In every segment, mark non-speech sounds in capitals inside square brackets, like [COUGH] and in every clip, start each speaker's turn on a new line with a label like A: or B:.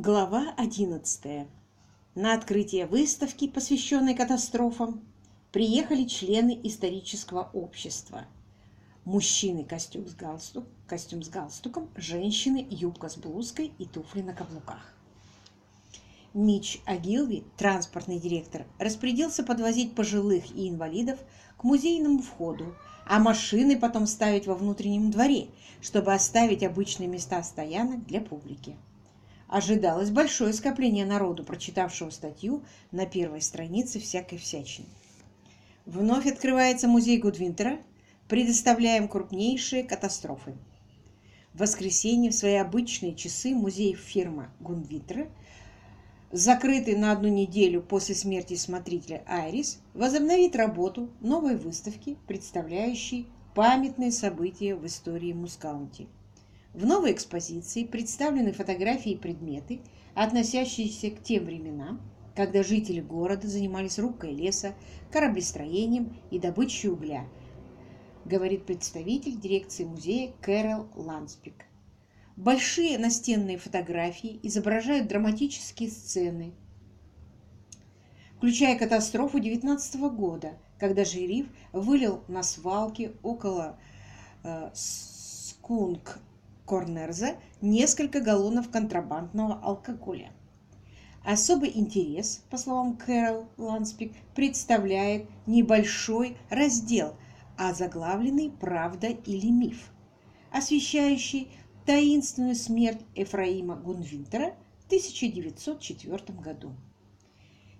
A: Глава 11. На открытие выставки, посвященной катастрофам, приехали члены исторического общества. Мужчины костюм с, галстук, костюм с галстуком, женщины юбка с блузкой и туфли на каблуках. Мич Агилви, транспортный директор, распорядился подвозить пожилых и инвалидов к музейному входу, а машины потом ставить во внутреннем дворе, чтобы оставить обычные места стоянок для публики ожидалось большое скопление народу, прочитавшего статью на первой странице всякой всячины. Вновь открывается музей Гудвинтера, предоставляем крупнейшие катастрофы. В воскресенье в свои обычные часы музей фирма Гудвинтера, закрытый на одну неделю после смерти смотрителя Айрис, возобновит работу новой выставки, представляющей памятные события в истории Мускаунти. В новой экспозиции представлены фотографии и предметы, относящиеся к тем временам, когда жители города занимались рубкой леса, кораблестроением и добычей угля, говорит представитель дирекции музея Кэрол Ланспик. Большие настенные фотографии изображают драматические сцены, включая катастрофу 19 года, когда шериф вылил на свалке около э, Скунк Корнерза несколько галлонов контрабандного алкоголя. Особый интерес, по словам Кэрол Ланспик, представляет небольшой раздел, озаглавленный «Правда или миф», освещающий таинственную смерть Эфраима Гунвинтера в 1904 году.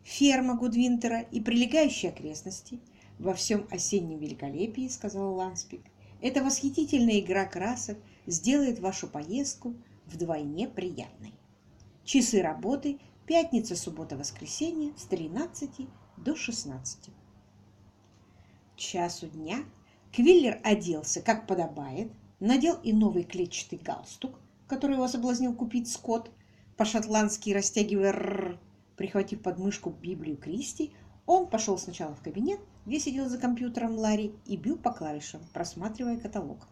A: Ферма Гудвинтера и прилегающие окрестности во всем осеннем великолепии, сказал Ланспик, это восхитительная игра красок сделает вашу поездку вдвойне приятной. Часы работы пятница, суббота, воскресенье с 13 до 16. К часу дня Квиллер оделся, как подобает, надел и новый клетчатый галстук, который его соблазнил купить Скотт, по-шотландски растягивая «р», прихватив под мышку Библию Кристи, он пошел сначала в кабинет, где сидел за компьютером Ларри и бил по клавишам, просматривая каталог.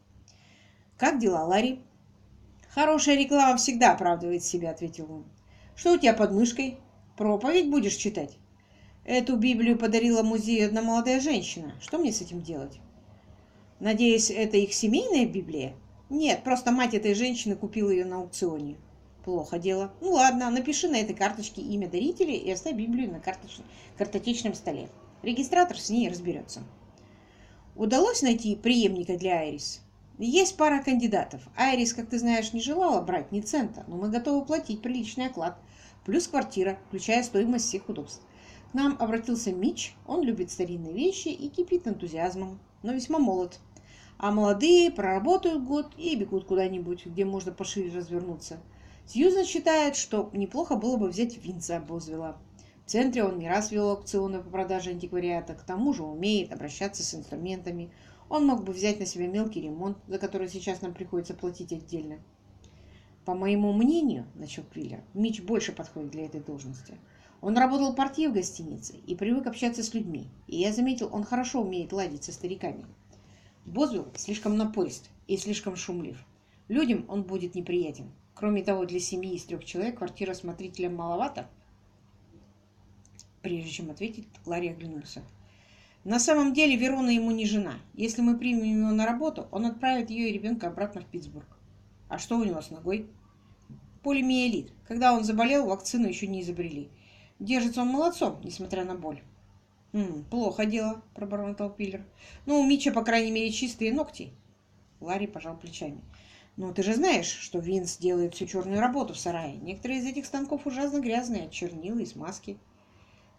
A: «Как дела, Ларри?» «Хорошая реклама всегда оправдывает себя», — ответил он. «Что у тебя под мышкой? Проповедь будешь читать?» «Эту Библию подарила музею одна молодая женщина. Что мне с этим делать?» «Надеюсь, это их семейная Библия?» «Нет, просто мать этой женщины купила ее на аукционе». «Плохо дело. Ну ладно, напиши на этой карточке имя дарителя и оставь Библию на карточ... картотечном столе. Регистратор с ней разберется». Удалось найти преемника для Айрис? Есть пара кандидатов. Айрис, как ты знаешь, не желала брать ни цента, но мы готовы платить приличный оклад. Плюс квартира, включая стоимость всех удобств. К нам обратился Мич. Он любит старинные вещи и кипит энтузиазмом, но весьма молод. А молодые проработают год и бегут куда-нибудь, где можно пошире развернуться. Сьюзан считает, что неплохо было бы взять Винца Бозвела. В центре он не раз вел аукционы по продаже антиквариата, к тому же умеет обращаться с инструментами. Он мог бы взять на себя мелкий ремонт, за который сейчас нам приходится платить отдельно. По моему мнению, начал Квиллер, Мич больше подходит для этой должности. Он работал портье в гостинице и привык общаться с людьми, и я заметил, он хорошо умеет ладить со стариками. Бозвилл слишком напорист и слишком шумлив. Людям он будет неприятен. Кроме того, для семьи из трех человек квартира смотрителя маловато. Прежде чем ответить, Ларри оглянулся. На самом деле Верона ему не жена. Если мы примем его на работу, он отправит ее и ребенка обратно в Питтсбург. А что у него с ногой? Полимиелит. Когда он заболел, вакцину еще не изобрели. Держится он молодцом, несмотря на боль. «М, «Плохо дело», — пробормотал Пиллер. «Ну, у Митча, по крайней мере, чистые ногти». Ларри пожал плечами. «Ну, ты же знаешь, что Винс делает всю черную работу в сарае. Некоторые из этих станков ужасно грязные, от чернил и смазки».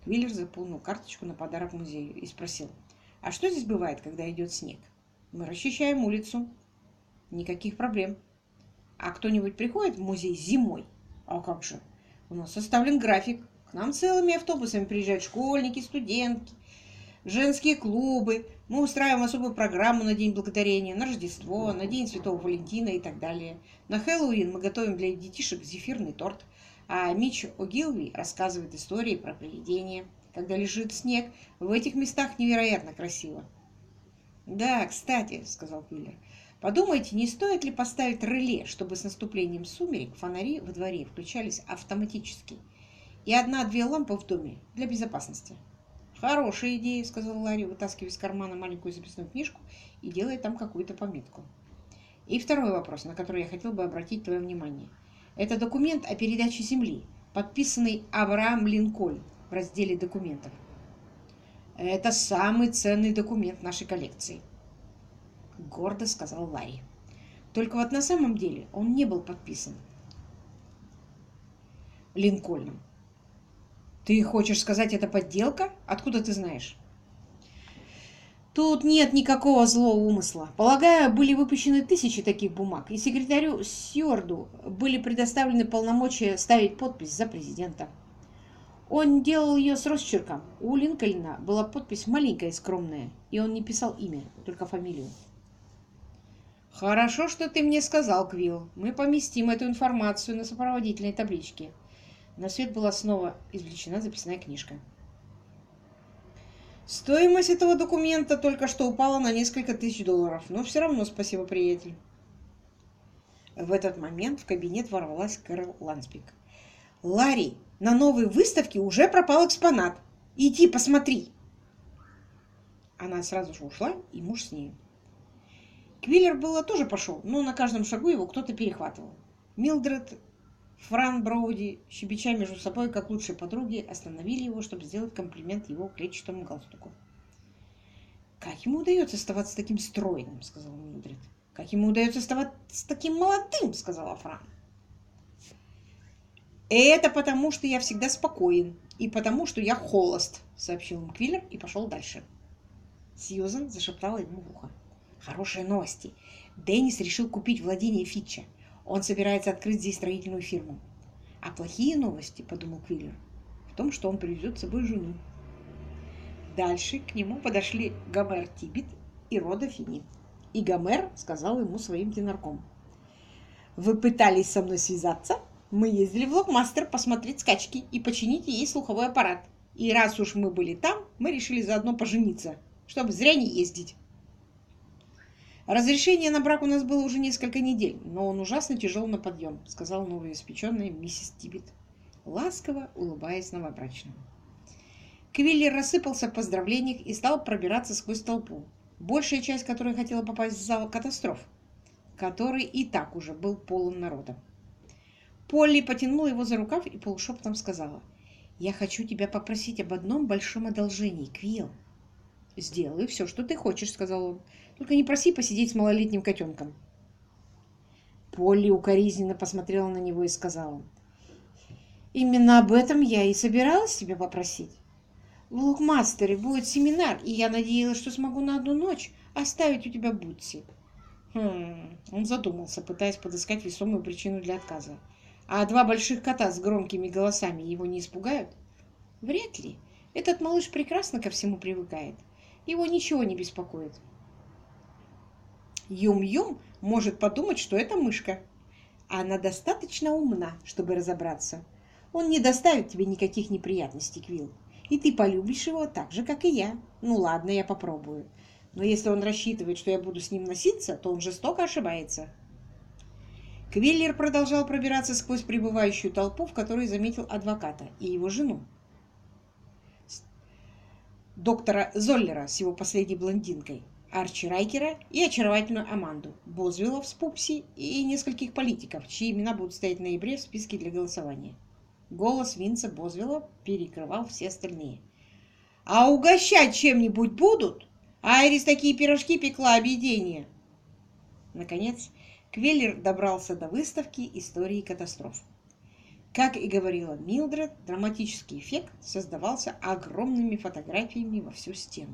A: Квиллер заполнил карточку на подарок музею и спросил, «А что здесь бывает, когда идет снег?» «Мы расчищаем улицу». «Никаких проблем». «А кто-нибудь приходит в музей зимой?» «А как же? У нас составлен график. К нам целыми автобусами приезжают школьники, студентки, женские клубы. Мы устраиваем особую программу на День Благодарения, на Рождество, на День Святого Валентина и так далее. На Хэллоуин мы готовим для детишек зефирный торт – а Мич О'Гилви рассказывает истории про привидения. Когда лежит снег, в этих местах невероятно красиво. «Да, кстати», — сказал Пиллер, Подумайте, не стоит ли поставить реле, чтобы с наступлением сумерек фонари во дворе включались автоматически, и одна-две лампы в доме для безопасности. «Хорошая идея», — сказал Ларри, вытаскивая из кармана маленькую записную книжку и делая там какую-то пометку. И второй вопрос, на который я хотел бы обратить твое внимание. Это документ о передаче земли, подписанный Авраам Линкольн в разделе документов. Это самый ценный документ нашей коллекции, гордо сказал Ларри. Только вот на самом деле он не был подписан Линкольном. Ты хочешь сказать, это подделка? Откуда ты знаешь? Тут нет никакого злого умысла. Полагаю, были выпущены тысячи таких бумаг, и секретарю Сьорду были предоставлены полномочия ставить подпись за президента. Он делал ее с росчерком. У Линкольна была подпись маленькая и скромная, и он не писал имя, только фамилию. «Хорошо, что ты мне сказал, Квилл. Мы поместим эту информацию на сопроводительной табличке. На свет была снова извлечена записная книжка. Стоимость этого документа только что упала на несколько тысяч долларов, но все равно спасибо, приятель. В этот момент в кабинет ворвалась Кэрол Ланспик. «Ларри, на новой выставке уже пропал экспонат. Иди, посмотри!» Она сразу же ушла, и муж с ней. Квиллер было тоже пошел, но на каждом шагу его кто-то перехватывал. Милдред Фран Броуди, щебеча между собой, как лучшие подруги, остановили его, чтобы сделать комплимент его клетчатому галстуку. «Как ему удается оставаться таким стройным?» — сказал Милдред. «Как ему удается оставаться таким молодым?» — сказала Фран. «Это потому, что я всегда спокоен, и потому, что я холост», — сообщил им Квиллер и пошел дальше. Сьюзан зашептала ему в ухо. «Хорошие новости. Деннис решил купить владение Фитча. Он собирается открыть здесь строительную фирму. А плохие новости, подумал Квиллер, в том, что он привезет с собой жену. Дальше к нему подошли Гомер Тибет и Рода Фини. И Гомер сказал ему своим тенорком. «Вы пытались со мной связаться? Мы ездили в Локмастер посмотреть скачки и починить ей слуховой аппарат. И раз уж мы были там, мы решили заодно пожениться, чтобы зря не ездить». Разрешение на брак у нас было уже несколько недель, но он ужасно тяжел на подъем, сказала новоиспеченная миссис Тибет, ласково улыбаясь новобрачному. Квиллер рассыпался в поздравлениях и стал пробираться сквозь толпу, большая часть которой хотела попасть в зал катастроф, который и так уже был полон народа. Полли потянула его за рукав и полушепотом сказала, «Я хочу тебя попросить об одном большом одолжении, Квилл». «Сделай все, что ты хочешь», — сказал он. «Только не проси посидеть с малолетним котенком». Полли укоризненно посмотрела на него и сказала. «Именно об этом я и собиралась тебя попросить. В Лукмастере будет семинар, и я надеялась, что смогу на одну ночь оставить у тебя Бутси». Хм, он задумался, пытаясь подыскать весомую причину для отказа. А два больших кота с громкими голосами его не испугают? Вряд ли. Этот малыш прекрасно ко всему привыкает. Его ничего не беспокоит. Юм-Юм может подумать, что это мышка. Она достаточно умна, чтобы разобраться. Он не доставит тебе никаких неприятностей, Квилл. И ты полюбишь его так же, как и я. Ну ладно, я попробую. Но если он рассчитывает, что я буду с ним носиться, то он жестоко ошибается. Квиллер продолжал пробираться сквозь прибывающую толпу, в которой заметил адвоката и его жену доктора Золлера с его последней блондинкой, Арчи Райкера и очаровательную Аманду, Бозвиллов с Пупси и нескольких политиков, чьи имена будут стоять в ноябре в списке для голосования. Голос Винса Бозвилла перекрывал все остальные. «А угощать чем-нибудь будут? Айрис такие пирожки пекла объедение!» Наконец, Квеллер добрался до выставки истории катастроф. Как и говорила Милдред, драматический эффект создавался огромными фотографиями во всю стену.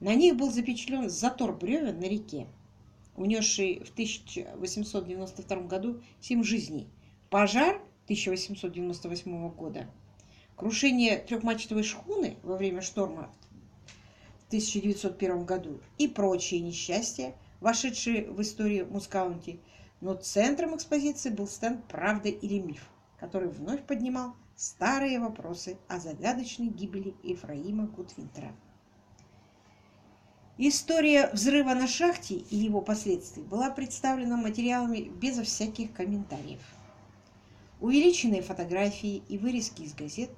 A: На них был запечатлен затор бревен на реке, унесший в 1892 году семь жизней, пожар 1898 года, крушение трехмачтовой шхуны во время шторма в 1901 году и прочие несчастья, вошедшие в историю Мускаунти, но центром экспозиции был стенд «Правда или миф», который вновь поднимал старые вопросы о загадочной гибели Ефраима Гудвинтера. История взрыва на шахте и его последствий была представлена материалами безо всяких комментариев. Увеличенные фотографии и вырезки из газет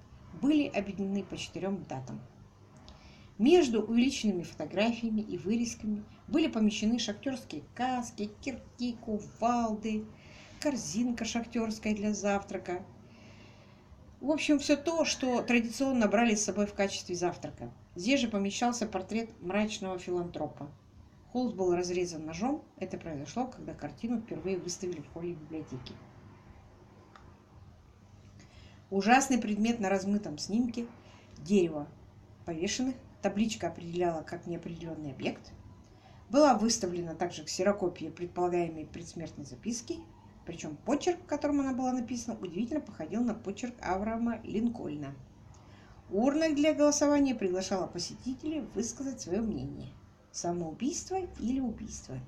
A: были объединены по четырем датам. Между увеличенными фотографиями и вырезками были помещены шахтерские каски, кирки, кувалды, корзинка шахтерская для завтрака. В общем, все то, что традиционно брали с собой в качестве завтрака. Здесь же помещался портрет мрачного филантропа. Холст был разрезан ножом. Это произошло, когда картину впервые выставили в холле библиотеки. Ужасный предмет на размытом снимке – дерево повешенных, табличка определяла как неопределенный объект. Была выставлена также ксерокопия предполагаемой предсмертной записки причем почерк, которым она была написана, удивительно походил на почерк Авраама Линкольна. Урна для голосования приглашала посетителей высказать свое мнение. Самоубийство или убийство.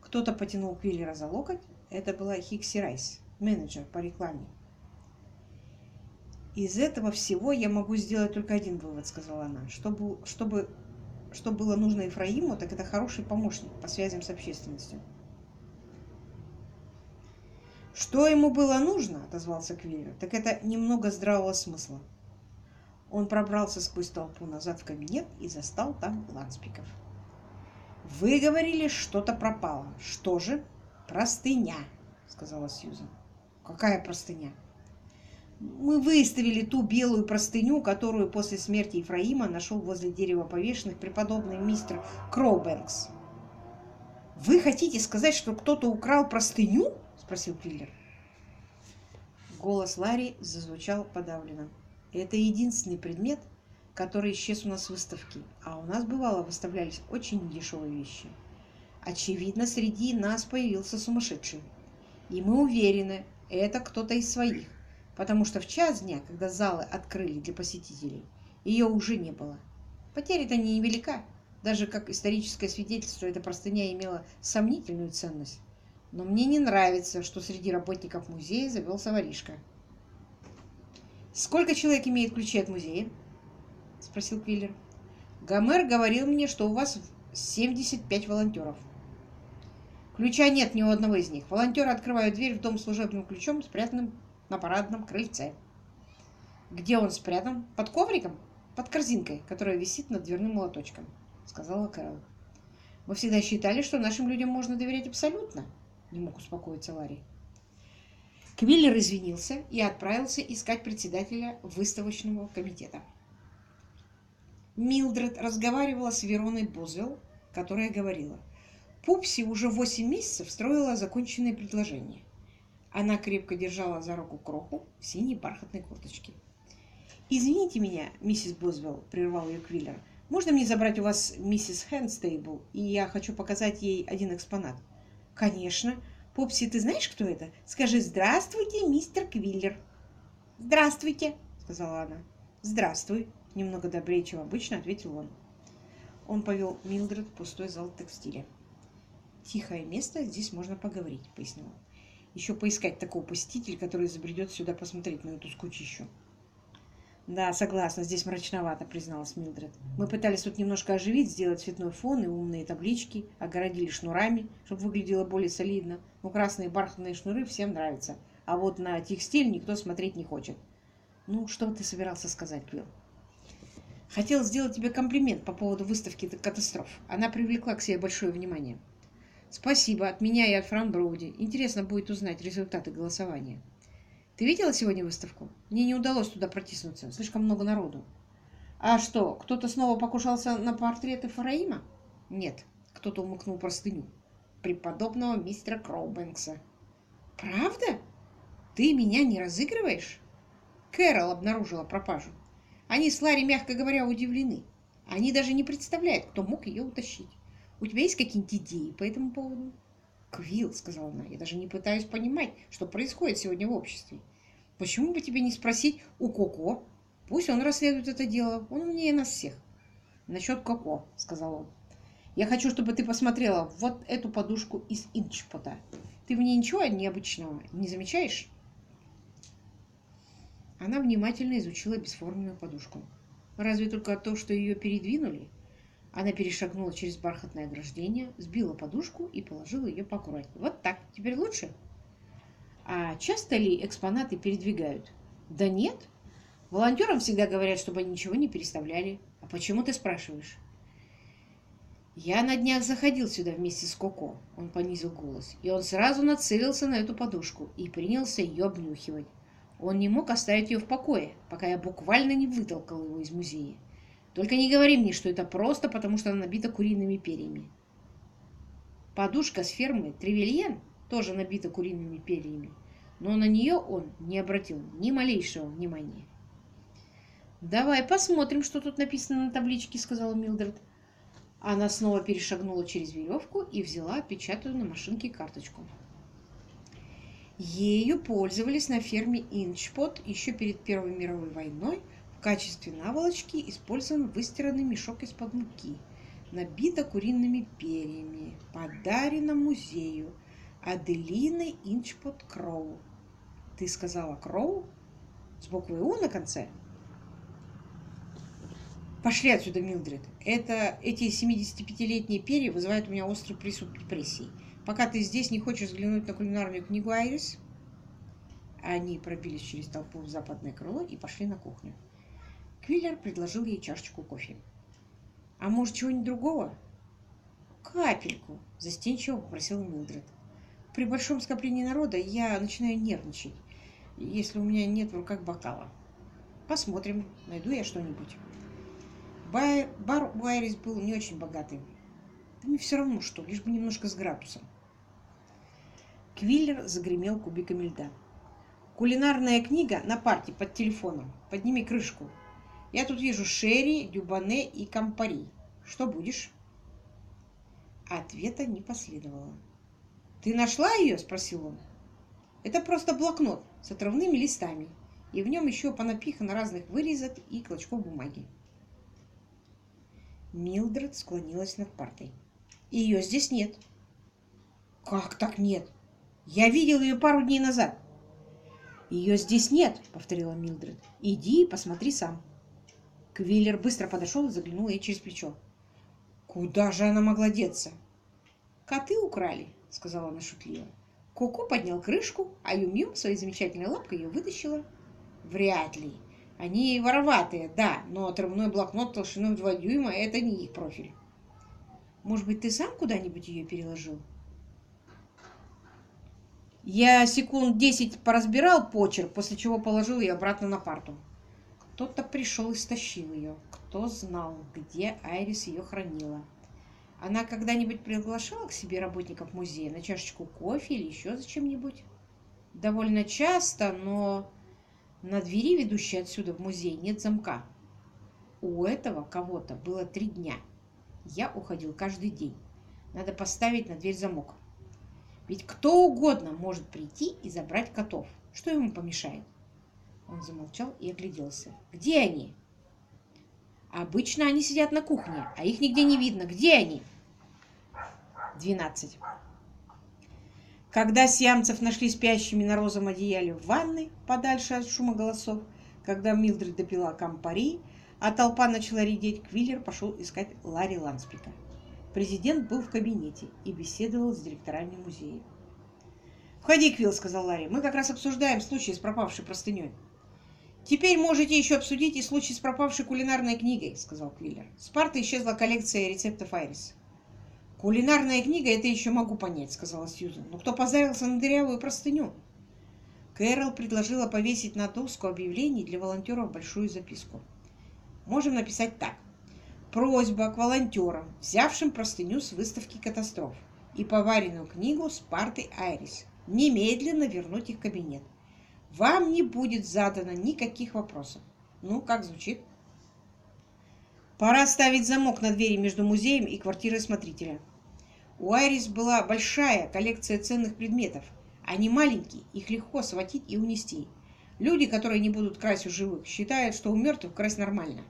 A: Кто-то потянул Квиллера за локоть. Это была Хикси Райс, менеджер по рекламе. «Из этого всего я могу сделать только один вывод», — сказала она. «Чтобы, чтобы, что было нужно Ефраиму, так это хороший помощник по связям с общественностью». «Что ему было нужно?» – отозвался Квиллер. «Так это немного здравого смысла». Он пробрался сквозь толпу назад в кабинет и застал там Ланспиков. «Вы говорили, что-то пропало. Что же?» «Простыня», — сказала Сьюзан. «Какая простыня?» «Мы выставили ту белую простыню, которую после смерти Ефраима нашел возле дерева повешенных преподобный мистер Кроубэнкс». «Вы хотите сказать, что кто-то украл простыню?» Спросил Квиллер. Голос Ларри зазвучал подавленно. Это единственный предмет, который исчез у нас с выставки, а у нас бывало выставлялись очень дешевые вещи. Очевидно, среди нас появился сумасшедший. И мы уверены, это кто-то из своих, потому что в час дня, когда залы открыли для посетителей, ее уже не было. Потеря-то не невелика. Даже как историческое свидетельство эта простыня имела сомнительную ценность. Но мне не нравится, что среди работников музея завелся воришка. «Сколько человек имеет ключи от музея?» – спросил Квиллер. «Гомер говорил мне, что у вас 75 волонтеров». «Ключа нет ни у одного из них. Волонтеры открывают дверь в дом служебным ключом, спрятанным на парадном крыльце». «Где он спрятан? Под ковриком?» «Под корзинкой, которая висит над дверным молоточком», — сказала Кэрол. «Мы всегда считали, что нашим людям можно доверять абсолютно», не мог успокоиться Ларри. Квиллер извинился и отправился искать председателя выставочного комитета. Милдред разговаривала с Вероной Бозвелл, которая говорила, Пупси уже восемь месяцев строила законченное предложение. Она крепко держала за руку Кроху в синей бархатной курточке. «Извините меня, миссис Бозвелл», — прервал ее Квиллер. «Можно мне забрать у вас миссис Хэнстейбл, и я хочу показать ей один экспонат?» «Конечно. Пупси, ты знаешь, кто это? Скажи «Здравствуйте, мистер Квиллер». «Здравствуйте», — сказала она. «Здравствуй», — немного добрее, чем обычно, ответил он. Он повел Милдред в пустой зал текстиля. «Тихое место, здесь можно поговорить», — пояснил он. «Еще поискать такого посетителя, который забредет сюда посмотреть на эту скучищу». «Да, согласна, здесь мрачновато», — призналась Милдред. «Мы пытались тут немножко оживить, сделать цветной фон и умные таблички, огородили шнурами, чтобы выглядело более солидно. Но красные бархатные шнуры всем нравятся, а вот на текстиль никто смотреть не хочет». «Ну, что ты собирался сказать, Квилл?» «Хотел сделать тебе комплимент по поводу выставки катастроф. Она привлекла к себе большое внимание». «Спасибо от меня и от Фран Броуди. Интересно будет узнать результаты голосования». Ты видела сегодня выставку? Мне не удалось туда протиснуться. Слишком много народу. А что, кто-то снова покушался на портреты Фараима? Нет, кто-то умыкнул простыню. Преподобного мистера Кроубэнкса. Правда? Ты меня не разыгрываешь? Кэрол обнаружила пропажу. Они с Ларри, мягко говоря, удивлены. Они даже не представляют, кто мог ее утащить. У тебя есть какие-нибудь идеи по этому поводу? Квилл, сказала она, я даже не пытаюсь понимать, что происходит сегодня в обществе. Почему бы тебе не спросить у Коко? Пусть он расследует это дело, он умнее нас всех. Насчет Коко, сказал он. Я хочу, чтобы ты посмотрела вот эту подушку из инчпота. Ты в ней ничего необычного не замечаешь? Она внимательно изучила бесформенную подушку. Разве только то, что ее передвинули. Она перешагнула через бархатное ограждение, сбила подушку и положила ее поаккуратнее. Вот так. Теперь лучше? А часто ли экспонаты передвигают? Да нет. Волонтерам всегда говорят, чтобы они ничего не переставляли. А почему ты спрашиваешь? Я на днях заходил сюда вместе с Коко, он понизил голос, и он сразу нацелился на эту подушку и принялся ее обнюхивать. Он не мог оставить ее в покое, пока я буквально не вытолкал его из музея. Только не говори мне, что это просто потому, что она набита куриными перьями. Подушка с фермы Тревельен тоже набита куриными перьями, но на нее он не обратил ни малейшего внимания. «Давай посмотрим, что тут написано на табличке», — сказала Милдред. Она снова перешагнула через веревку и взяла отпечатанную на машинке карточку. Ею пользовались на ферме Инчпот еще перед Первой мировой войной. Качестве наволочки использован выстиранный мешок из-под муки, набито куриными перьями, подарено музею Аделиной Инчпот Кроу. Ты сказала Кроу? С буквой У на конце? Пошли отсюда, Милдред. Это, эти 75-летние перья вызывают у меня острый приступ депрессии. Пока ты здесь не хочешь взглянуть на кулинарную книгу Айрис? Они пробились через толпу в западное крыло и пошли на кухню. Квиллер предложил ей чашечку кофе. «А может, чего-нибудь другого?» «Капельку», – застенчиво попросила Милдред. «При большом скоплении народа я начинаю нервничать, если у меня нет в руках бокала. Посмотрим, найду я что-нибудь». Бар у был не очень богатый. Да мне все равно что, лишь бы немножко с градусом. Квиллер загремел кубиками льда. Кулинарная книга на парте под телефоном. Подними крышку. Я тут вижу Шерри, Дюбане и Кампари. Что будешь? Ответа не последовало. «Ты нашла ее?» – спросил он. «Это просто блокнот с отрывными листами, и в нем еще понапихано разных вырезок и клочков бумаги. Милдред склонилась над партой. Ее здесь нет. Как так нет? Я видел ее пару дней назад. Ее здесь нет, повторила Милдред. Иди и посмотри сам. Квиллер быстро подошел и заглянул ей через плечо. Куда же она могла деться? Коты украли, сказала она шутливо. Коко поднял крышку, а Юм-Юм своей замечательной лапкой ее вытащила. Вряд ли. Они вороватые, да, но отрывной блокнот толщиной в 2 дюйма – это не их профиль. Может быть, ты сам куда-нибудь ее переложил? Я секунд десять поразбирал почерк, после чего положил ее обратно на парту. Кто-то пришел и стащил ее. Кто знал, где Айрис ее хранила. Она когда-нибудь приглашала к себе работников музея на чашечку кофе или еще зачем-нибудь? Довольно часто, но на двери, ведущей отсюда в музей, нет замка. У этого кого-то было три дня. Я уходил каждый день. Надо поставить на дверь замок. Ведь кто угодно может прийти и забрать котов. Что ему помешает? Он замолчал и огляделся. Где они? Обычно они сидят на кухне, а их нигде не видно. Где они? Двенадцать. Когда сиамцев нашли спящими на розовом одеяле в ванной, подальше от шума голосов, когда Милдред допила кампари, а толпа начала редеть, Квиллер пошел искать Ларри Ланспика. Президент был в кабинете и беседовал с директорами музея. «Входи, Квилл», — сказал Ларри. «Мы как раз обсуждаем случай с пропавшей простыней». «Теперь можете еще обсудить и случай с пропавшей кулинарной книгой», — сказал Квиллер. «С парты исчезла коллекция рецептов Айрис. «Кулинарная книга, это еще могу понять», — сказала Сьюзен. «Но кто позарился на дырявую простыню?» Кэрол предложила повесить на доску объявлений для волонтеров большую записку. Можем написать так. Просьба к волонтерам, взявшим простыню с выставки катастроф и поваренную книгу с парты Айрис, немедленно вернуть их в кабинет. Вам не будет задано никаких вопросов. Ну, как звучит? Пора ставить замок на двери между музеем и квартирой смотрителя. У Айрис была большая коллекция ценных предметов. Они маленькие, их легко схватить и унести. Люди, которые не будут красть у живых, считают, что у мертвых красть нормально.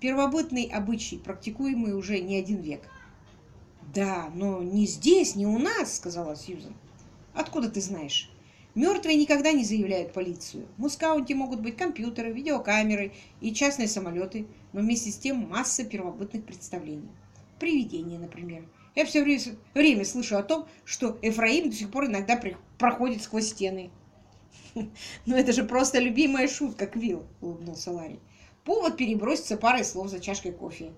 A: Первобытный обычай, практикуемый уже не один век. «Да, но не здесь, не у нас», — сказала Сьюзан. «Откуда ты знаешь?» Мертвые никогда не заявляют полицию. В Мускаунте могут быть компьютеры, видеокамеры и частные самолеты, но вместе с тем масса первобытных представлений. Привидение, например. Я все время слышу о том, что Эфраим до сих пор иногда проходит сквозь стены. [LAUGHS] «Ну это же просто любимая шутка, Квилл», — улыбнулся Ларри. «Повод переброситься парой слов за чашкой кофе».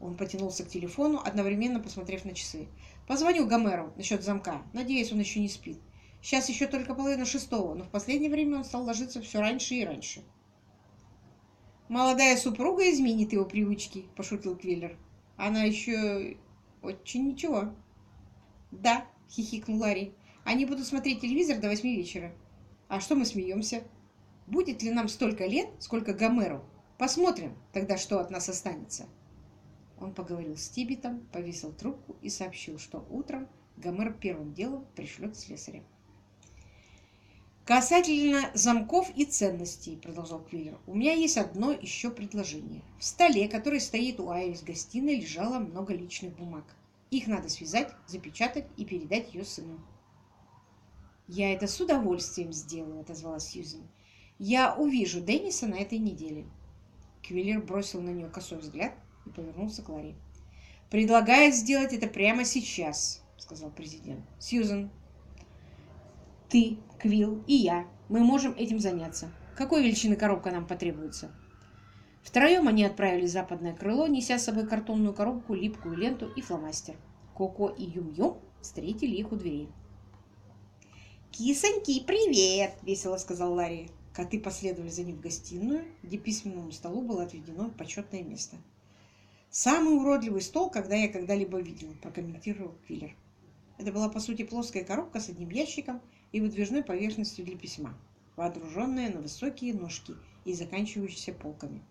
A: Он потянулся к телефону, одновременно посмотрев на часы. «Позвоню Гомеру насчет замка. Надеюсь, он еще не спит. Сейчас еще только половина шестого, но в последнее время он стал ложиться все раньше и раньше». «Молодая супруга изменит его привычки», — пошутил Квиллер. «Она еще очень ничего». «Да», — хихикнул Ларри. «Они будут смотреть телевизор до восьми вечера». «А что мы смеемся? Будет ли нам столько лет, сколько Гомеру? Посмотрим тогда, что от нас останется». Он поговорил с Тибетом, повесил трубку и сообщил, что утром Гомер первым делом пришлет слесаря. «Касательно замков и ценностей», — продолжал Квиллер, — «у меня есть одно еще предложение. В столе, который стоит у Айрис гостиной, лежало много личных бумаг. Их надо связать, запечатать и передать ее сыну». «Я это с удовольствием сделаю», — отозвалась Сьюзен. «Я увижу Денниса на этой неделе». Квиллер бросил на нее косой взгляд и повернулся к Ларри. «Предлагаю сделать это прямо сейчас», — сказал президент. «Сьюзен, ты, Квилл и я. Мы можем этим заняться. Какой величины коробка нам потребуется?» Втроем они отправились в западное крыло, неся с собой картонную коробку, липкую ленту и фломастер. Коко и Юм-Юм встретили их у дверей. «Кисоньки, привет!» — весело сказал Ларри. Коты последовали за ним в гостиную, где письменному столу было отведено почетное место. «Самый уродливый стол, когда я когда-либо видел», — прокомментировал Квиллер. Это была, по сути, плоская коробка с одним ящиком и выдвижной поверхностью для письма, водруженная на высокие ножки и заканчивающиеся полками.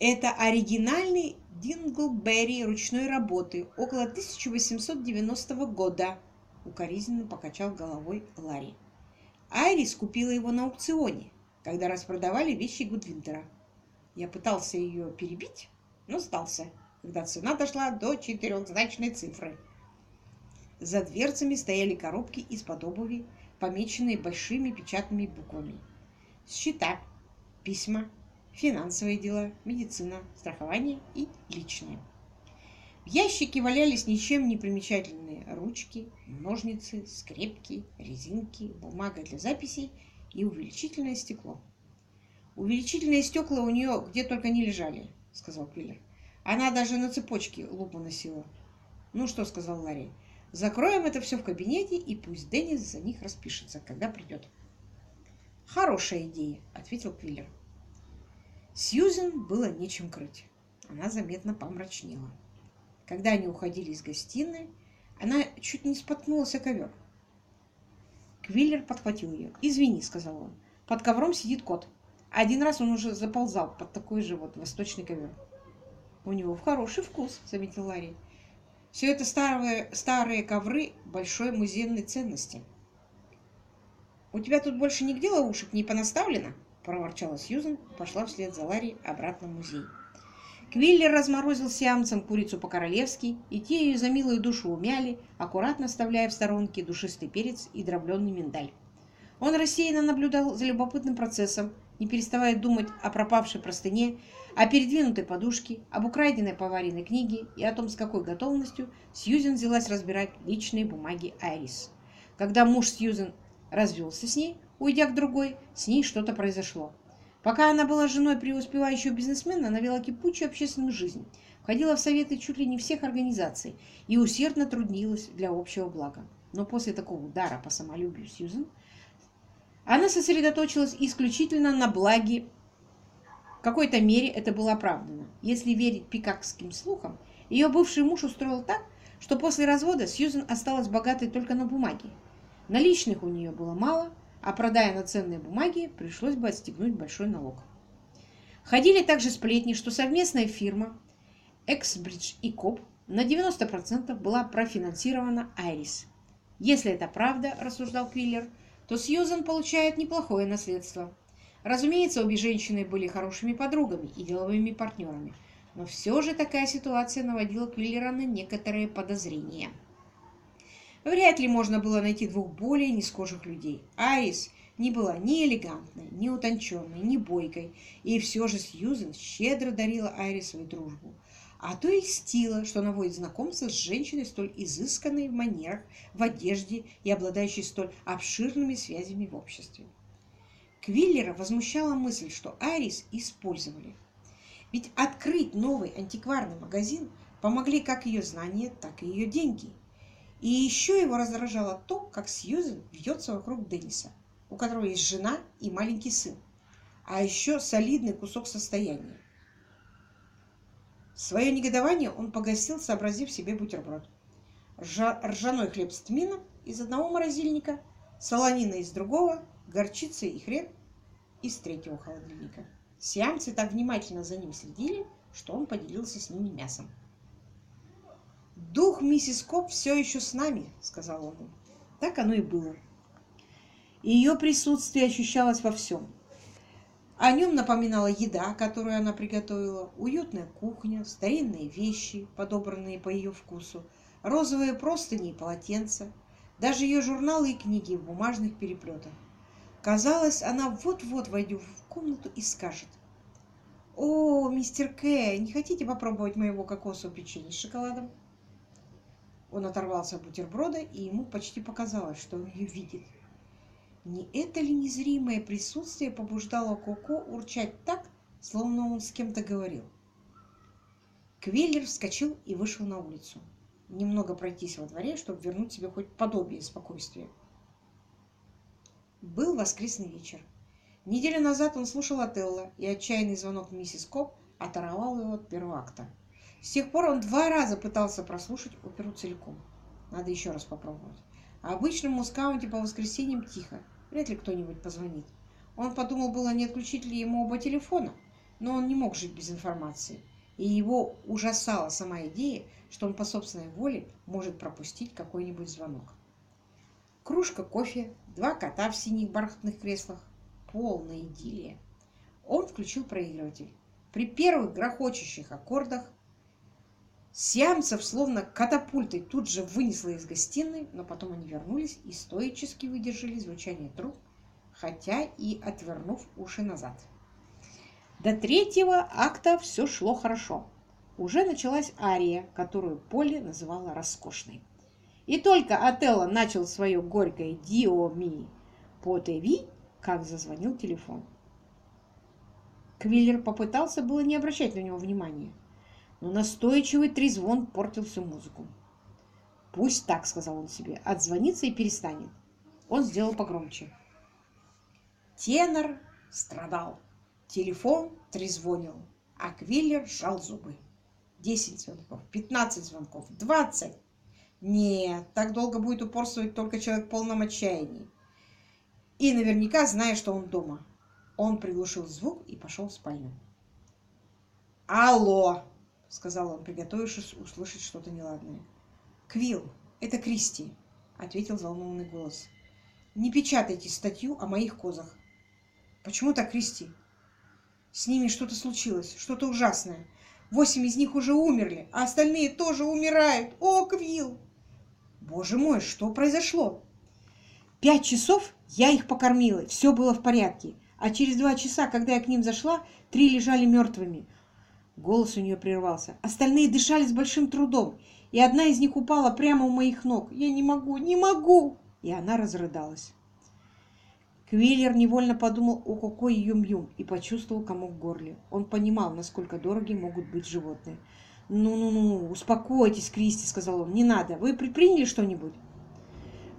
A: Это оригинальный Динглберри ручной работы около 1890 года, укоризненно покачал головой Ларри. Айрис купила его на аукционе, когда распродавали вещи Гудвинтера. Я пытался ее перебить, но сдался, когда цена дошла до четырехзначной цифры – за дверцами стояли коробки из-под обуви, помеченные большими печатными буквами. Счета, письма, финансовые дела, медицина, страхование и личные. В ящике валялись ничем не примечательные ручки, ножницы, скрепки, резинки, бумага для записей и увеличительное стекло. «Увеличительные стекла у нее где только не лежали», — сказал Квиллер. «Она даже на цепочке лупу носила». «Ну что», — сказал Ларри, Закроем это все в кабинете, и пусть Деннис за них распишется, когда придет. Хорошая идея, ответил Квиллер. Сьюзен было нечем крыть. Она заметно помрачнела. Когда они уходили из гостиной, она чуть не споткнулась о ковер. Квиллер подхватил ее. «Извини», — сказал он. «Под ковром сидит кот. Один раз он уже заползал под такой же вот восточный ковер». «У него в хороший вкус», — заметил Ларри. Все это старые, старые ковры большой музейной ценности. «У тебя тут больше нигде ловушек не понаставлено?» – проворчала Сьюзен пошла вслед за Ларри обратно в музей. Квиллер разморозил сиамцам курицу по-королевски, и те ее за милую душу умяли, аккуратно вставляя в сторонки душистый перец и дробленый миндаль. Он рассеянно наблюдал за любопытным процессом, не переставая думать о пропавшей простыне, о передвинутой подушке, об украденной поваренной книге и о том, с какой готовностью Сьюзен взялась разбирать личные бумаги Айрис. Когда муж Сьюзен развелся с ней, уйдя к другой, с ней что-то произошло. Пока она была женой преуспевающего бизнесмена, она вела кипучую общественную жизнь, входила в советы чуть ли не всех организаций и усердно труднилась для общего блага. Но после такого удара по самолюбию Сьюзен она сосредоточилась исключительно на благе. В какой-то мере это было оправдано. Если верить пикакским слухам, ее бывший муж устроил так, что после развода Сьюзен осталась богатой только на бумаге. Наличных у нее было мало, а продая на ценные бумаги, пришлось бы отстегнуть большой налог. Ходили также сплетни, что совместная фирма Эксбридж и Коп на 90% была профинансирована Айрис. Если это правда, рассуждал Квиллер, то Сьюзан получает неплохое наследство. Разумеется, обе женщины были хорошими подругами и деловыми партнерами, но все же такая ситуация наводила Квиллера на некоторые подозрения. Вряд ли можно было найти двух более нескожих людей. Айрис не была ни элегантной, ни утонченной, ни бойкой, и все же Сьюзен щедро дарила Айрис свою дружбу. А то и стила, что наводит знакомство с женщиной столь изысканной в манерах, в одежде и обладающей столь обширными связями в обществе. Квиллера возмущала мысль, что Айрис использовали. Ведь открыть новый антикварный магазин помогли как ее знания, так и ее деньги. И еще его раздражало то, как Сьюзен вьется вокруг Денниса, у которого есть жена и маленький сын, а еще солидный кусок состояния. Свое негодование он погасил, сообразив себе бутерброд. Ржаной хлеб с тмином из одного морозильника, солонина из другого, горчица и хрен из третьего холодильника. Сиамцы так внимательно за ним следили, что он поделился с ними мясом. «Дух миссис Коп все еще с нами», — сказал он. Так оно и было. Ее присутствие ощущалось во всем. О нем напоминала еда, которую она приготовила, уютная кухня, старинные вещи, подобранные по ее вкусу, розовые простыни и полотенца, даже ее журналы и книги в бумажных переплетах. Казалось, она вот-вот войдет в комнату и скажет. «О, мистер К, не хотите попробовать моего кокосового печенья с шоколадом?» Он оторвался от бутерброда, и ему почти показалось, что он ее видит. Не это ли незримое присутствие побуждало Коко урчать так, словно он с кем-то говорил? Квеллер вскочил и вышел на улицу. Немного пройтись во дворе, чтобы вернуть себе хоть подобие спокойствия. Был воскресный вечер. Неделю назад он слушал Отелло, и отчаянный звонок миссис Коп оторвал его от первого акта. С тех пор он два раза пытался прослушать оперу целиком. Надо еще раз попробовать. А обычно в Мускаунте по воскресеньям тихо. Вряд ли кто-нибудь позвонит. Он подумал было, не отключить ли ему оба телефона, но он не мог жить без информации. И его ужасала сама идея, что он по собственной воле может пропустить какой-нибудь звонок. Кружка кофе, два кота в синих бархатных креслах. Полная идиллия. Он включил проигрыватель. При первых грохочущих аккордах Сиамцев словно катапультой тут же вынесло из гостиной, но потом они вернулись и стоически выдержали звучание труб, хотя и отвернув уши назад. До третьего акта все шло хорошо. Уже началась ария, которую Полли называла роскошной. И только Отелло начал свое горькое «Дио ми по ТВ», как зазвонил телефон. Квиллер попытался было не обращать на него внимания, но настойчивый трезвон портил всю музыку. «Пусть так», — сказал он себе, — «отзвонится и перестанет». Он сделал погромче. Тенор страдал, телефон трезвонил, а Квиллер сжал зубы. Десять звонков, пятнадцать звонков, двадцать. Нет, так долго будет упорствовать только человек в полном отчаянии. И наверняка зная, что он дома. Он приглушил звук и пошел в спальню. «Алло!» Сказал он, приготовившись услышать что-то неладное. «Квилл, это Кристи», — ответил взволнованный голос. «Не печатайте статью о моих козах». «Почему так, Кристи?» «С ними что-то случилось, что-то ужасное. Восемь из них уже умерли, а остальные тоже умирают. О, Квилл!» «Боже мой, что произошло?» «Пять часов я их покормила, все было в порядке, а через два часа, когда я к ним зашла, три лежали мертвыми. Голос у нее прервался. Остальные дышали с большим трудом, и одна из них упала прямо у моих ног. «Я не могу, не могу!» И она разрыдалась. Квиллер невольно подумал о Коко и Юм-Юм и почувствовал комок в горле. Он понимал, насколько дороги могут быть животные. «Ну-ну-ну, успокойтесь, Кристи», — сказал он. «Не надо. Вы предприняли что-нибудь?»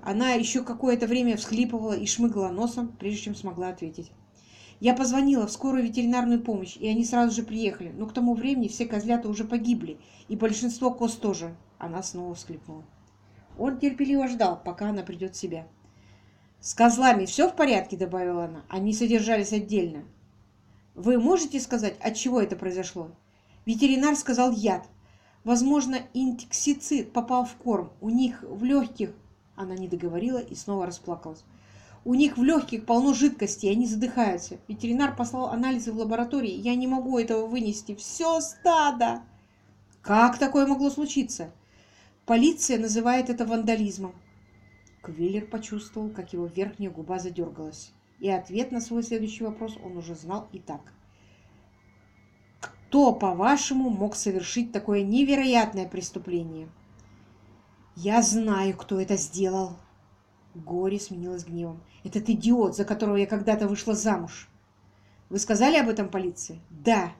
A: Она еще какое-то время всхлипывала и шмыгала носом, прежде чем смогла ответить. Я позвонила в скорую ветеринарную помощь, и они сразу же приехали. Но к тому времени все козлята уже погибли, и большинство коз тоже. Она снова всхлипнула. Он терпеливо ждал, пока она придет в себя. «С козлами все в порядке?» – добавила она. «Они содержались отдельно». «Вы можете сказать, от чего это произошло?» Ветеринар сказал яд. Возможно, интоксицид попал в корм. У них в легких... Она не договорила и снова расплакалась. У них в легких полно жидкости, и они задыхаются. Ветеринар послал анализы в лаборатории. Я не могу этого вынести. Все стадо! Как такое могло случиться? Полиция называет это вандализмом. Квиллер почувствовал, как его верхняя губа задергалась. И ответ на свой следующий вопрос он уже знал и так. Кто, по-вашему, мог совершить такое невероятное преступление? Я знаю, кто это сделал. Горе сменилось гневом. Этот идиот, за которого я когда-то вышла замуж. Вы сказали об этом полиции? Да.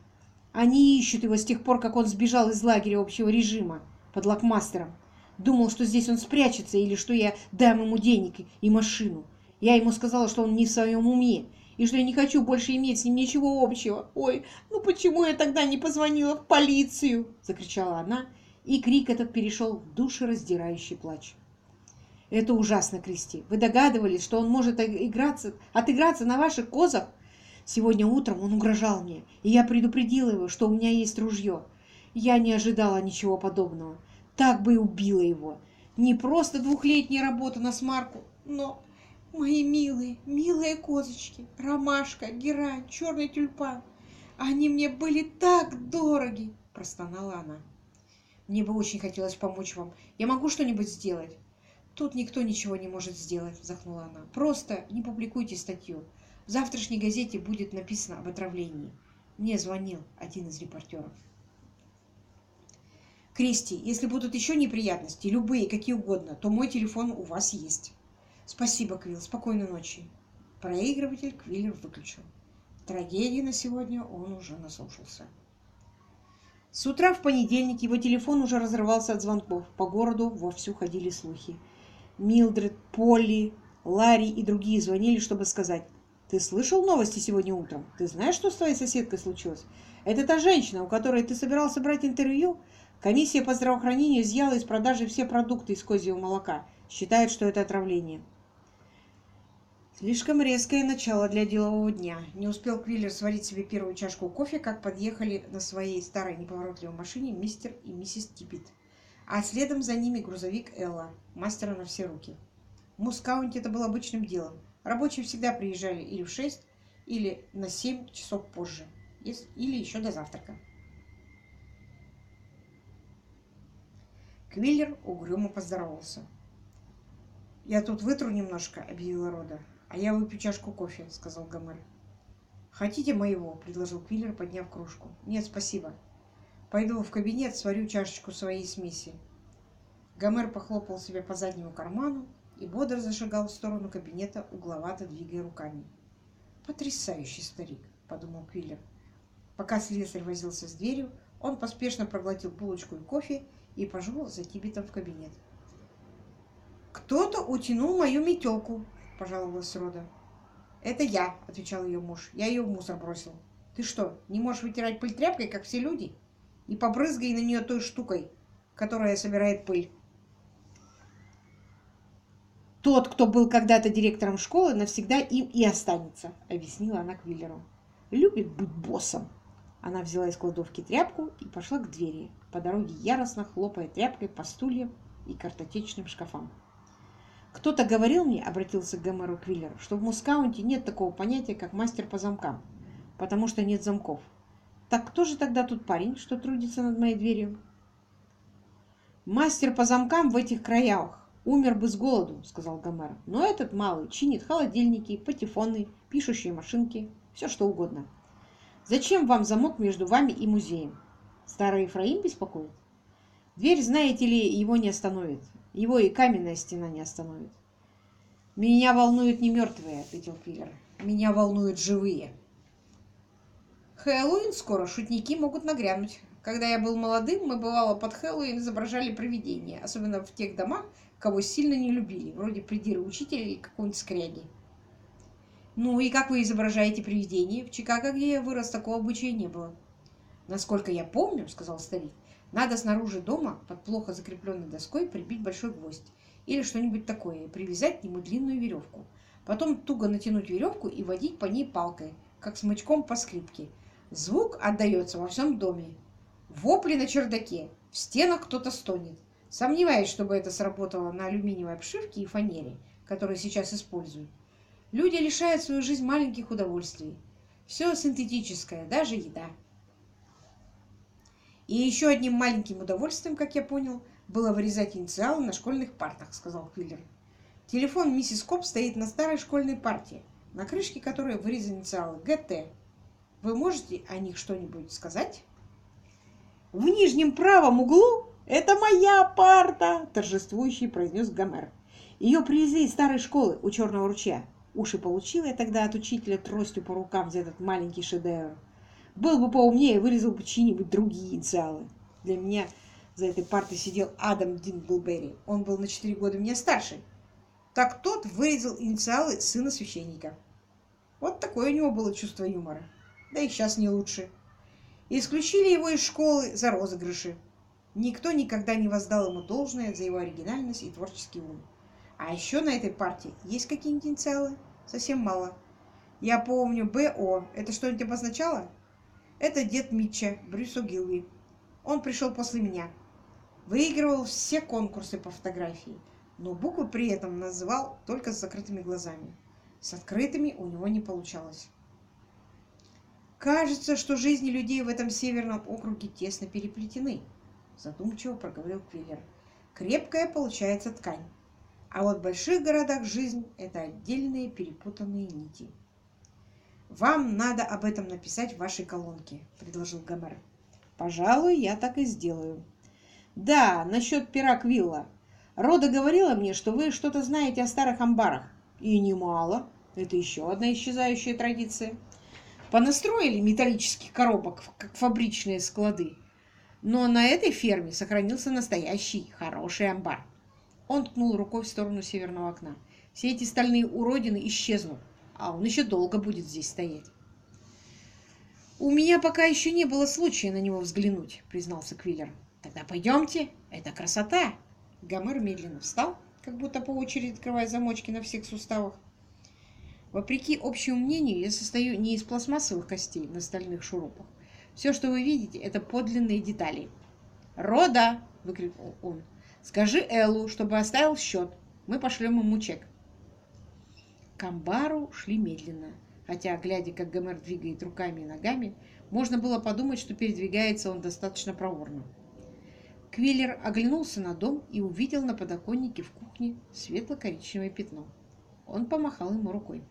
A: Они ищут его с тех пор, как он сбежал из лагеря общего режима под лакмастером. Думал, что здесь он спрячется или что я дам ему денег и машину. Я ему сказала, что он не в своем уме и что я не хочу больше иметь с ним ничего общего. Ой, ну почему я тогда не позвонила в полицию? Закричала она, и крик этот перешел в душераздирающий плач. Это ужасно, Кристи. Вы догадывались, что он может играться, отыграться на ваших козах? Сегодня утром он угрожал мне, и я предупредила его, что у меня есть ружье. Я не ожидала ничего подобного. Так бы и убила его. Не просто двухлетняя работа на смарку, но... Мои милые, милые козочки, ромашка, герань, черный тюльпан. Они мне были так дороги, простонала она. Мне бы очень хотелось помочь вам. Я могу что-нибудь сделать? Тут никто ничего не может сделать, вздохнула она. Просто не публикуйте статью. В завтрашней газете будет написано об отравлении. Мне звонил один из репортеров. Кристи, если будут еще неприятности, любые, какие угодно, то мой телефон у вас есть. Спасибо, Квилл. Спокойной ночи. Проигрыватель Квиллер выключил. Трагедии на сегодня он уже наслушался. С утра в понедельник его телефон уже разрывался от звонков. По городу вовсю ходили слухи. Милдред, Полли, Ларри и другие звонили, чтобы сказать, ты слышал новости сегодня утром? Ты знаешь, что с твоей соседкой случилось? Это та женщина, у которой ты собирался брать интервью? Комиссия по здравоохранению изъяла из продажи все продукты из козьего молока. Считает, что это отравление. Слишком резкое начало для делового дня. Не успел Квиллер сварить себе первую чашку кофе, как подъехали на своей старой неповоротливой машине мистер и миссис Типпит. А следом за ними грузовик Элла, мастера на все руки. В Мускаунте это было обычным делом. Рабочие всегда приезжали или в 6, или на 7 часов позже, или еще до завтрака. Квиллер угрюмо поздоровался. «Я тут вытру немножко», — объявила Рода. «А я выпью чашку кофе», — сказал Гомер. «Хотите моего?» — предложил Квиллер, подняв кружку. «Нет, спасибо. Пойду в кабинет, сварю чашечку своей смеси». Гомер похлопал себя по заднему карману и бодро зашагал в сторону кабинета, угловато двигая руками. «Потрясающий старик!» — подумал Квиллер. Пока слесарь возился с дверью, он поспешно проглотил булочку и кофе и пошел за Тибетом в кабинет. «Кто-то утянул мою метелку», — пожаловалась Рода. «Это я», — отвечал ее муж. «Я ее в мусор бросил». «Ты что, не можешь вытирать пыль тряпкой, как все люди? И побрызгай на нее той штукой, которая собирает пыль». Тот, кто был когда-то директором школы, навсегда им и останется, объяснила она Квиллеру. Любит быть боссом. Она взяла из кладовки тряпку и пошла к двери, по дороге яростно хлопая тряпкой по стульям и картотечным шкафам. «Кто-то говорил мне, — обратился к Гомеру Квиллер, — что в Мускаунте нет такого понятия, как мастер по замкам, потому что нет замков. Так кто же тогда тут парень, что трудится над моей дверью?» «Мастер по замкам в этих краях Умер бы с голоду, сказал Гомер. Но этот малый чинит холодильники, патефоны, пишущие машинки, все что угодно. Зачем вам замок между вами и музеем? Старый Ефраим беспокоит? Дверь, знаете ли, его не остановит. Его и каменная стена не остановит. Меня волнуют не мертвые, ответил Квиллер. Меня волнуют живые. Хэллоуин скоро, шутники могут нагрянуть. Когда я был молодым, мы, бывало, под Хэллоуин изображали привидения, особенно в тех домах, кого сильно не любили, вроде придира учителя или какого-нибудь скряги. Ну и как вы изображаете привидение? В Чикаго, где я вырос, такого обычая не было. Насколько я помню, сказал старик, надо снаружи дома под плохо закрепленной доской прибить большой гвоздь или что-нибудь такое, и привязать к нему длинную веревку. Потом туго натянуть веревку и водить по ней палкой, как смычком по скрипке. Звук отдается во всем доме. Вопли на чердаке, в стенах кто-то стонет. Сомневаюсь, чтобы это сработало на алюминиевой обшивке и фанере, которые сейчас используют. Люди лишают свою жизнь маленьких удовольствий. Все синтетическое, даже еда. И еще одним маленьким удовольствием, как я понял, было вырезать инициалы на школьных партах, сказал Квиллер. Телефон миссис Коп стоит на старой школьной парте, на крышке которой вырезаны инициалы ГТ. Вы можете о них что-нибудь сказать? В нижнем правом углу это моя парта, торжествующий произнес Гомер. Ее привезли из старой школы у Черного ручья. Уши получила я тогда от учителя тростью по рукам за этот маленький шедевр. Был бы поумнее, вырезал бы чьи-нибудь другие инициалы. Для меня за этой партой сидел Адам Динглберри. Он был на четыре года меня старше. Так тот вырезал инициалы сына священника. Вот такое у него было чувство юмора. Да и сейчас не лучше. исключили его из школы за розыгрыши. Никто никогда не воздал ему должное за его оригинальность и творческий ум. А еще на этой партии есть какие-нибудь инициалы? Совсем мало. Я помню БО. Это что-нибудь обозначало? Это дед Митча, Брюсо Гилви. Он пришел после меня. Выигрывал все конкурсы по фотографии, но буквы при этом называл только с закрытыми глазами. С открытыми у него не получалось. Кажется, что жизни людей в этом северном округе тесно переплетены, задумчиво проговорил Квиллер. Крепкая получается ткань. А вот в больших городах жизнь – это отдельные перепутанные нити. «Вам надо об этом написать в вашей колонке», – предложил Гомер. «Пожалуй, я так и сделаю». «Да, насчет пера Квилла. Рода говорила мне, что вы что-то знаете о старых амбарах. И немало. Это еще одна исчезающая традиция. Понастроили металлических коробок, как фабричные склады. Но на этой ферме сохранился настоящий хороший амбар. Он ткнул рукой в сторону северного окна. Все эти стальные уродины исчезнут, а он еще долго будет здесь стоять. «У меня пока еще не было случая на него взглянуть», — признался Квиллер. «Тогда пойдемте. Это красота!» Гомер медленно встал, как будто по очереди открывая замочки на всех суставах. Вопреки общему мнению, я состою не из пластмассовых костей на стальных шурупах. Все, что вы видите, это подлинные детали. «Рода!» — выкрикнул он. «Скажи Эллу, чтобы оставил счет. Мы пошлем ему чек». К амбару шли медленно, хотя, глядя, как Гомер двигает руками и ногами, можно было подумать, что передвигается он достаточно проворно. Квиллер оглянулся на дом и увидел на подоконнике в кухне светло-коричневое пятно. Он помахал ему рукой.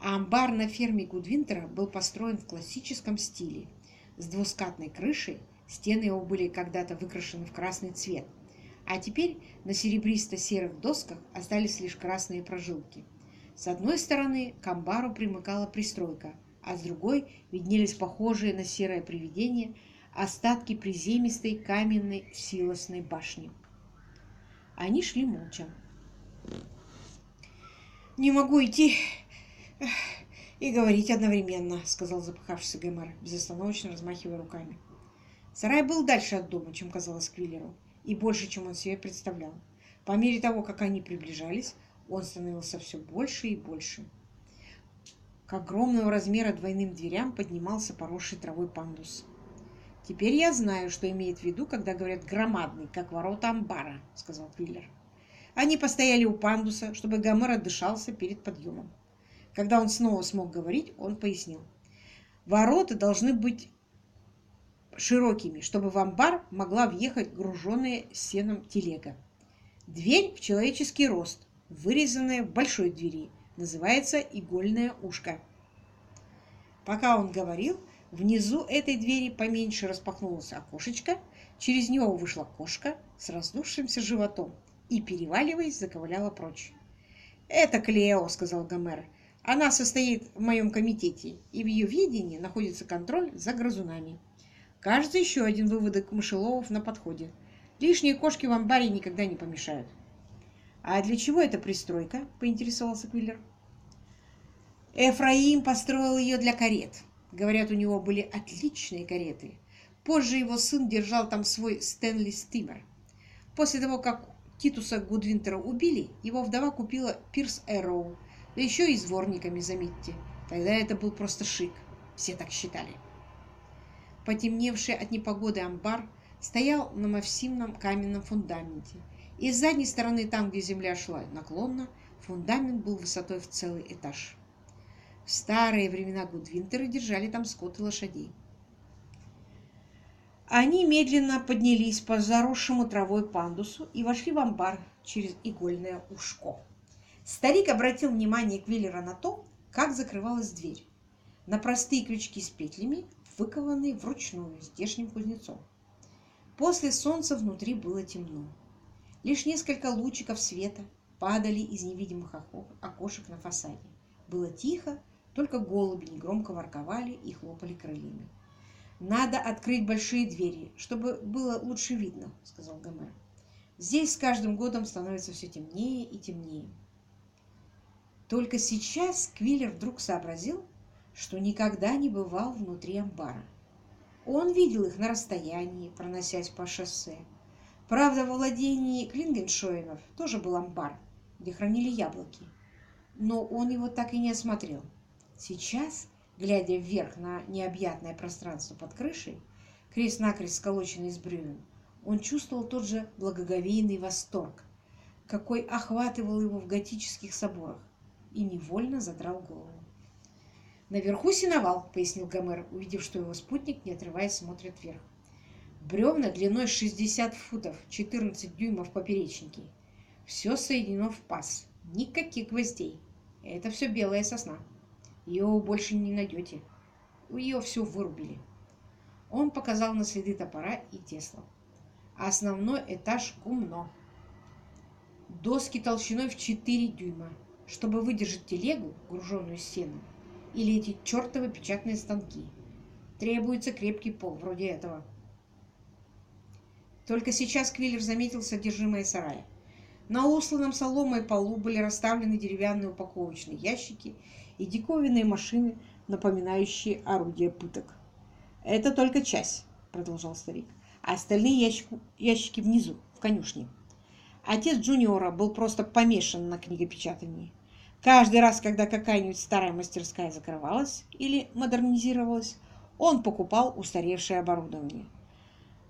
A: Амбар на ферме Гудвинтера был построен в классическом стиле, с двускатной крышей, стены его были когда-то выкрашены в красный цвет, а теперь на серебристо-серых досках остались лишь красные прожилки. С одной стороны к амбару примыкала пристройка, а с другой виднелись похожие на серое привидение остатки приземистой каменной силосной башни. Они шли молча. «Не могу идти и говорить одновременно», — сказал запыхавшийся Гэмер, безостановочно размахивая руками. Сарай был дальше от дома, чем казалось Квиллеру, и больше, чем он себе представлял. По мере того, как они приближались, он становился все больше и больше. К огромного размера двойным дверям поднимался поросший травой пандус. «Теперь я знаю, что имеет в виду, когда говорят «громадный», как ворота амбара», — сказал Квиллер. Они постояли у пандуса, чтобы Гомер отдышался перед подъемом. Когда он снова смог говорить, он пояснил. Ворота должны быть широкими, чтобы в амбар могла въехать груженная сеном телега. Дверь в человеческий рост, вырезанная в большой двери, называется игольное ушко. Пока он говорил, внизу этой двери поменьше распахнулось окошечко, через него вышла кошка с раздувшимся животом и, переваливаясь, заковыляла прочь. «Это Клео», — сказал Гомер. «Она состоит в моем комитете, и в ее видении находится контроль за грызунами. Кажется, еще один выводок мышеловов на подходе. Лишние кошки в амбаре никогда не помешают». «А для чего эта пристройка?» — поинтересовался Квиллер. Эфраим построил ее для карет. Говорят, у него были отличные кареты. Позже его сын держал там свой Стэнли Стимер. После того, как Титуса Гудвинтера убили, его вдова купила Пирс Эроу, да еще и с дворниками, заметьте. Тогда это был просто шик, все так считали. Потемневший от непогоды амбар стоял на массивном каменном фундаменте, и с задней стороны, там, где земля шла наклонно, фундамент был высотой в целый этаж. В старые времена Гудвинтеры держали там скот и лошадей. Они медленно поднялись по заросшему травой пандусу и вошли в амбар через игольное ушко. Старик обратил внимание Квиллера на то, как закрывалась дверь. На простые крючки с петлями выкованный вручную здешним кузнецом. После солнца внутри было темно. Лишь несколько лучиков света падали из невидимых окошек на фасаде. Было тихо, только голуби негромко ворковали и хлопали крыльями. «Надо открыть большие двери, чтобы было лучше видно», — сказал Гомер. «Здесь с каждым годом становится все темнее и темнее». Только сейчас Квиллер вдруг сообразил, что никогда не бывал внутри амбара. Он видел их на расстоянии, проносясь по шоссе. Правда, во владении Клингеншоинов тоже был амбар, где хранили яблоки. Но он его так и не осмотрел. Сейчас, глядя вверх на необъятное пространство под крышей, крест-накрест сколоченный из бревен, он чувствовал тот же благоговейный восторг, какой охватывал его в готических соборах, и невольно задрал голову. «Наверху синовал», — пояснил Гомер, увидев, что его спутник, не отрываясь, смотрит вверх. Бревна длиной 60 футов, 14 дюймов поперечники. Все соединено в паз. Никаких гвоздей. Это все белая сосна. Ее больше не найдете. Ее все вырубили. Он показал на следы топора и тесла. Основной этаж гумно. Доски толщиной в 4 дюйма чтобы выдержать телегу, груженную стену, или эти чертовы печатные станки. Требуется крепкий пол, вроде этого. Только сейчас Квиллер заметил содержимое сарая. На усланном соломой полу были расставлены деревянные упаковочные ящики и диковинные машины, напоминающие орудия пыток. «Это только часть», — продолжал старик. «А остальные ящики, ящики внизу, в конюшне». Отец Джуниора был просто помешан на книгопечатании. Каждый раз, когда какая-нибудь старая мастерская закрывалась или модернизировалась, он покупал устаревшее оборудование.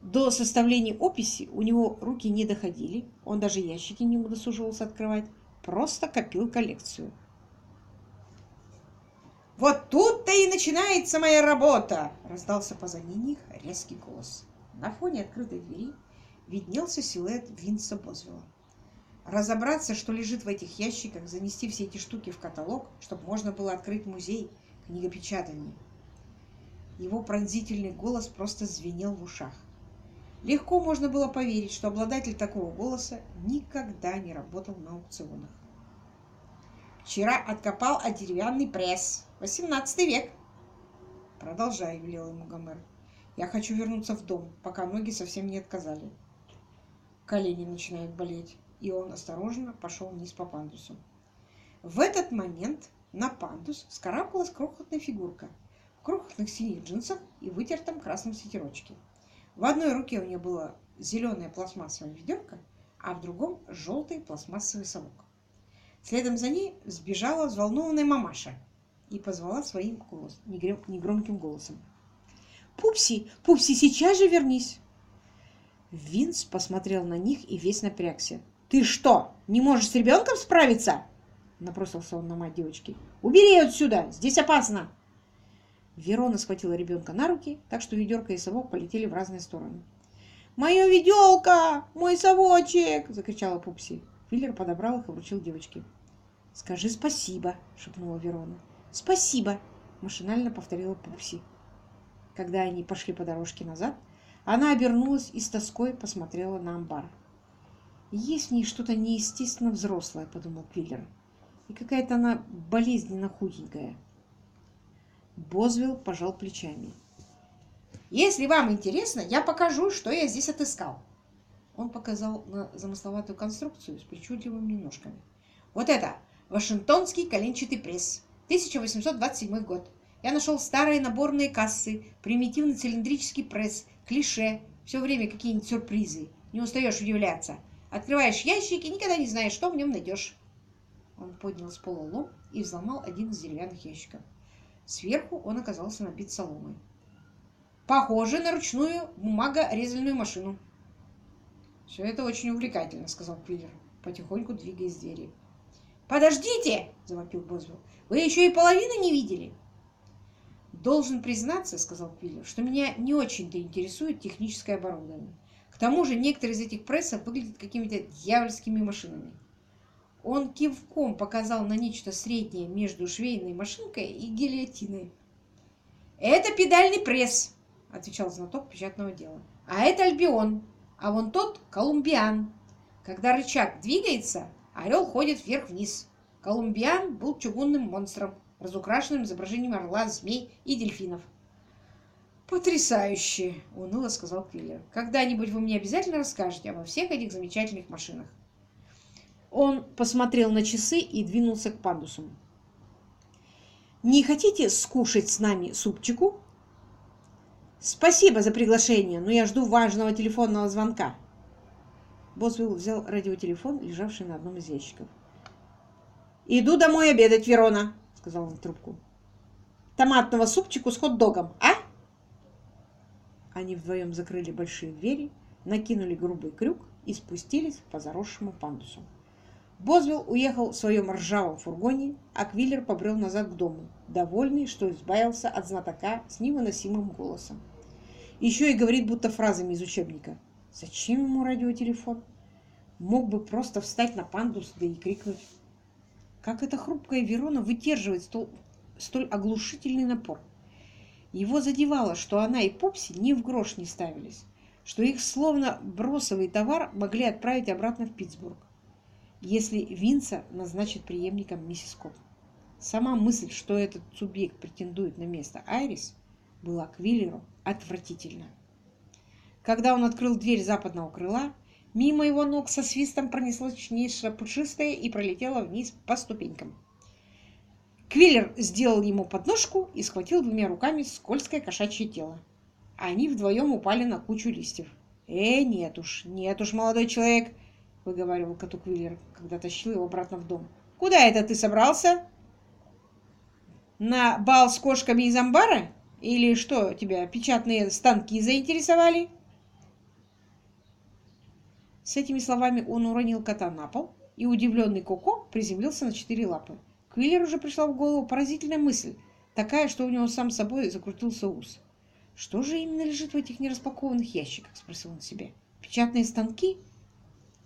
A: До составления описи у него руки не доходили, он даже ящики не удосуживался открывать, просто копил коллекцию. «Вот тут-то и начинается моя работа!» — раздался позади них резкий голос. На фоне открытой двери виднелся силуэт Винса Бозвелла разобраться, что лежит в этих ящиках, занести все эти штуки в каталог, чтобы можно было открыть музей книгопечатания. Его пронзительный голос просто звенел в ушах. Легко можно было поверить, что обладатель такого голоса никогда не работал на аукционах. «Вчера откопал от деревянный пресс. Восемнадцатый век!» «Продолжай», — велел ему Гомер. «Я хочу вернуться в дом, пока ноги совсем не отказали. Колени начинают болеть» и он осторожно пошел вниз по пандусу. В этот момент на пандус скарабкалась крохотная фигурка в крохотных синих джинсах и вытертом красном свитерочке. В одной руке у нее было зеленая пластмассовая ведерко, а в другом желтый пластмассовый совок. Следом за ней сбежала взволнованная мамаша и позвала своим голос, негромким голосом. «Пупси, Пупси, сейчас же вернись!» Винс посмотрел на них и весь напрягся. «Ты что, не можешь с ребенком справиться?» Напросился он на мать девочки. «Убери ее отсюда! Здесь опасно!» Верона схватила ребенка на руки, так что ведерко и совок полетели в разные стороны. «Мое веделка! Мой совочек!» – закричала Пупси. Филлер подобрал их и вручил девочке. «Скажи спасибо!» – шепнула Верона. «Спасибо!» – машинально повторила Пупси. Когда они пошли по дорожке назад, она обернулась и с тоской посмотрела на амбар. Есть в ней что-то неестественно взрослое, подумал Квиллер. И какая-то она болезненно худенькая. Бозвилл пожал плечами. «Если вам интересно, я покажу, что я здесь отыскал». Он показал на замысловатую конструкцию с причудливыми ножками. «Вот это Вашингтонский коленчатый пресс, 1827 год. Я нашел старые наборные кассы, примитивный цилиндрический пресс, клише, все время какие-нибудь сюрпризы. Не устаешь удивляться. Открываешь ящик и никогда не знаешь, что в нем найдешь. Он поднял с пола лом и взломал один из деревянных ящиков. Сверху он оказался набит соломой. Похоже на ручную бумагорезальную машину. «Все это очень увлекательно», — сказал Квиллер, потихоньку двигаясь к двери. «Подождите!» — завопил Бозвилл. «Вы еще и половины не видели!» «Должен признаться, — сказал Квиллер, — что меня не очень-то интересует техническое оборудование. Тому же некоторые из этих прессов выглядят какими-то дьявольскими машинами. Он кивком показал на нечто среднее между швейной машинкой и гильотиной. «Это педальный пресс», — отвечал знаток печатного дела. «А это Альбион, а вон тот Колумбиан. Когда рычаг двигается, орел ходит вверх-вниз. Колумбиан был чугунным монстром, разукрашенным изображением орла, змей и дельфинов. «Потрясающе!» — уныло сказал Квиллер. «Когда-нибудь вы мне обязательно расскажете обо всех этих замечательных машинах». Он посмотрел на часы и двинулся к пандусу. «Не хотите скушать с нами супчику?» «Спасибо за приглашение, но я жду важного телефонного звонка». Бозвилл взял радиотелефон, лежавший на одном из ящиков. «Иду домой обедать, Верона», — сказал он в трубку. «Томатного супчику с хот-догом, а?» Они вдвоем закрыли большие двери, накинули грубый крюк и спустились по заросшему пандусу. Бозвилл уехал в своем ржавом фургоне, а Квиллер побрел назад к дому, довольный, что избавился от знатока с невыносимым голосом. Еще и говорит будто фразами из учебника. Зачем ему радиотелефон? Мог бы просто встать на пандус, да и крикнуть. Как эта хрупкая Верона выдерживает столь, столь оглушительный напор? Его задевало, что она и Попси ни в грош не ставились, что их словно бросовый товар могли отправить обратно в Питтсбург если Винса назначит преемником миссис Коп. Сама мысль, что этот субъект претендует на место Айрис, была к Виллеру отвратительна. Когда он открыл дверь западного крыла, мимо его ног со свистом пронеслось нечто пушистое и пролетело вниз по ступенькам. Квиллер сделал ему подножку и схватил двумя руками скользкое кошачье тело. Они вдвоем упали на кучу листьев. «Э, нет уж, нет уж, молодой человек!» выговаривал коту Квиллер, когда тащил его обратно в дом. «Куда это ты собрался? На бал с кошками из амбара? Или что, тебя печатные станки заинтересовали?» С этими словами он уронил кота на пол, и удивленный Коко приземлился на четыре лапы. Квиллер уже пришла в голову поразительная мысль, такая, что у него сам собой закрутился ус. «Что же именно лежит в этих нераспакованных ящиках?» – спросил он себя. «Печатные станки?»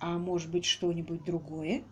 A: А может быть, что-нибудь другое?